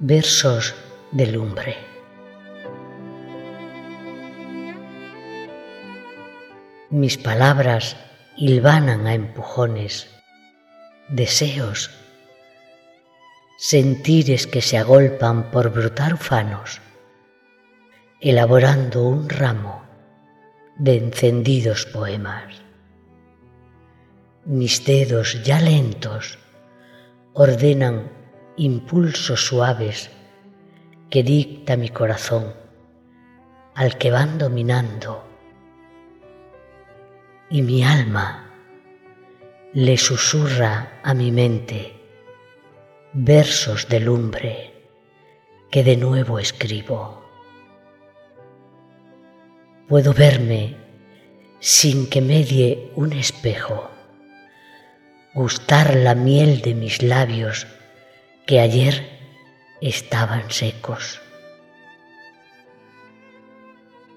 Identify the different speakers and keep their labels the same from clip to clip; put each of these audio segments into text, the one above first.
Speaker 1: Versos de lumbre. Mis palabras hilvanan a empujones, deseos, sentires que se agolpan por brotar ufanos, elaborando un ramo de encendidos poemas. Mis dedos ya lentos ordenan impulsos suaves que dicta mi corazón, al que van dominando, y mi alma le susurra a mi mente versos de lumbre que de nuevo escribo. Puedo verme sin que medie un espejo, gustar la miel de mis labios que ayer estaban secos.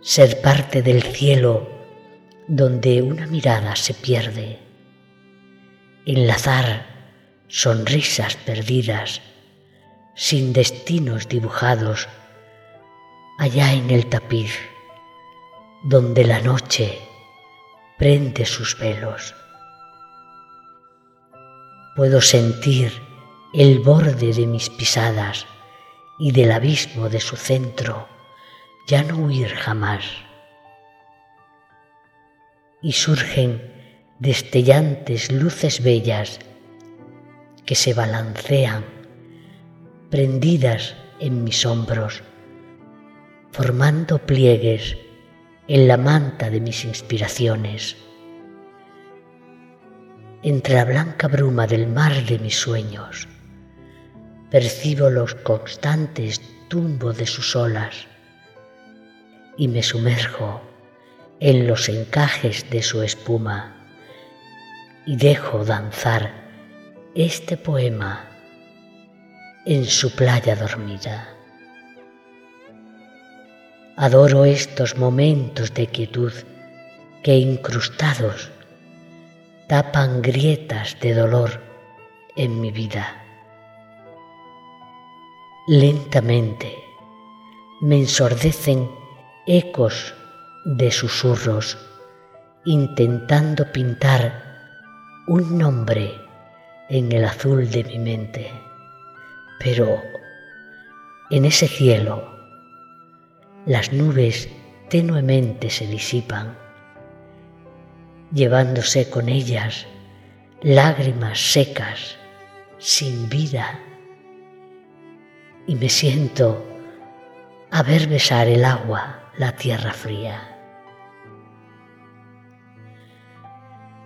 Speaker 1: Ser parte del cielo donde una mirada se pierde. Enlazar sonrisas perdidas sin destinos dibujados allá en el tapiz donde la noche prende sus velos. Puedo sentir el borde de mis pisadas y del abismo de su centro, ya no huir jamás. Y surgen destellantes luces bellas que se balancean, prendidas en mis hombros, formando pliegues en la manta de mis inspiraciones. Entre la blanca bruma del mar de mis sueños, percibo los constantes tumbos de sus olas y me sumerjo en los encajes de su espuma y dejo danzar este poema en su playa dormida. Adoro estos momentos de quietud que incrustados tapan grietas de dolor en mi vida. Lentamente me ensordecen ecos de susurros intentando pintar un nombre en el azul de mi mente. Pero en ese cielo las nubes tenuemente se disipan, llevándose con ellas lágrimas secas, sin vida y me siento a ver besar el agua la tierra fría.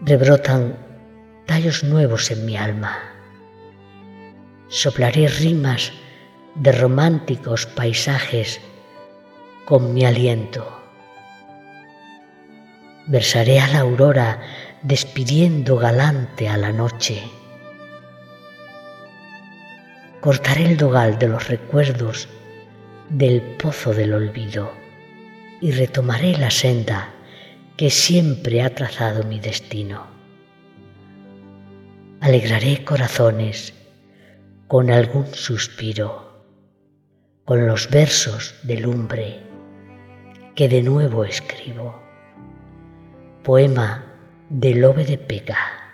Speaker 1: Rebrotan tallos nuevos en mi alma. Soplaré rimas de románticos paisajes con mi aliento. Versaré a la aurora despidiendo galante a la noche cortaré el dogal de los recuerdos del pozo del olvido y retomaré la senda que siempre ha trazado mi destino. Alegraré corazones con algún suspiro, con los versos de lumbre que de nuevo escribo. Poema de Lobe de Pega.